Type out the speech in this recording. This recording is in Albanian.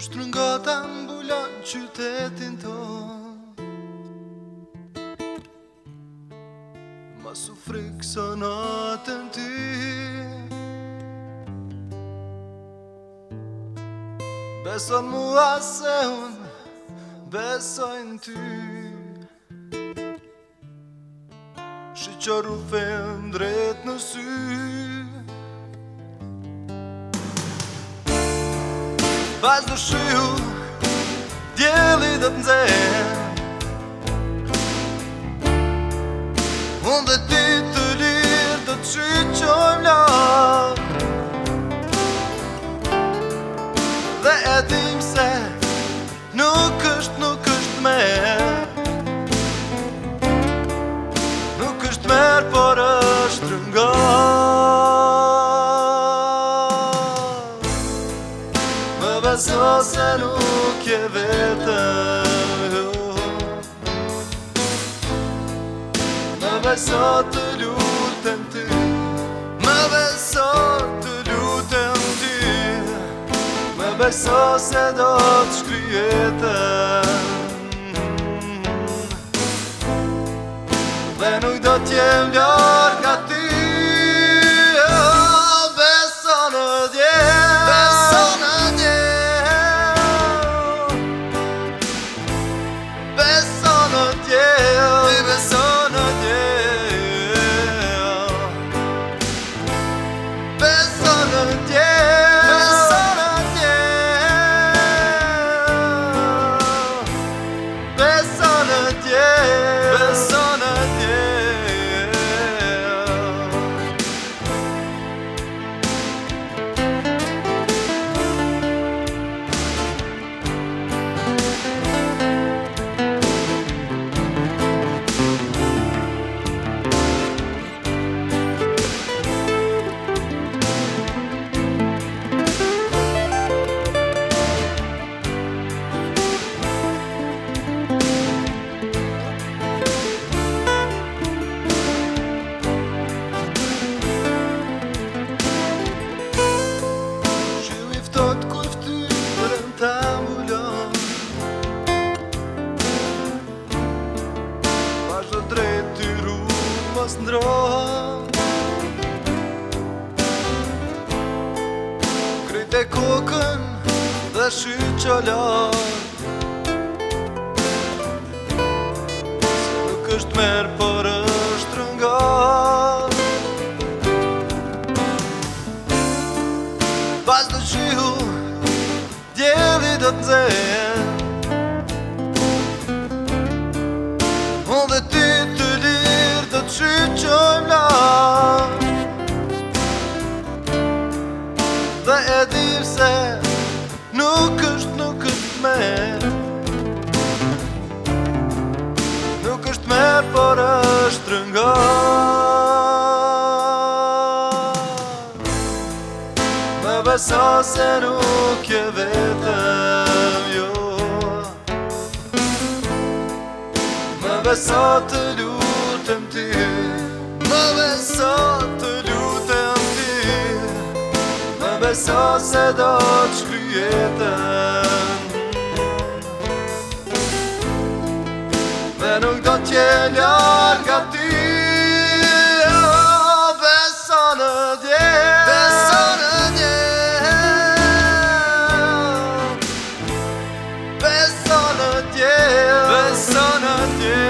Ushtrën nga të mbulon qytetin ton Ma su frikë në atën ti Beson mua se unë, besojnë ty ti Shqoqërufe në drejt në syrë Vaz në shiu Djeli dhe të nëzhen Unë dhe ti të lirë dhe të qirë beso se nuk je vetëm Më beso të lutem ty Më beso të lutem ty Më beso se do të shkryetëm Dhe nuk do t'jem ljojë mos ndroha Kryt e kokën dhe shy që Se Nuk është merë për Dhe e dirë se Nuk është nuk është me Nuk është me Por është rëngo Me besa se nuk e vetëm jo Me besa të lutëm ty Me besa të lutëm besoj sa se do të shkryetën Dhe nuk do t'je ljarë ka ty Besonë të tjerë Besonë të tjerë Besonë të tjerë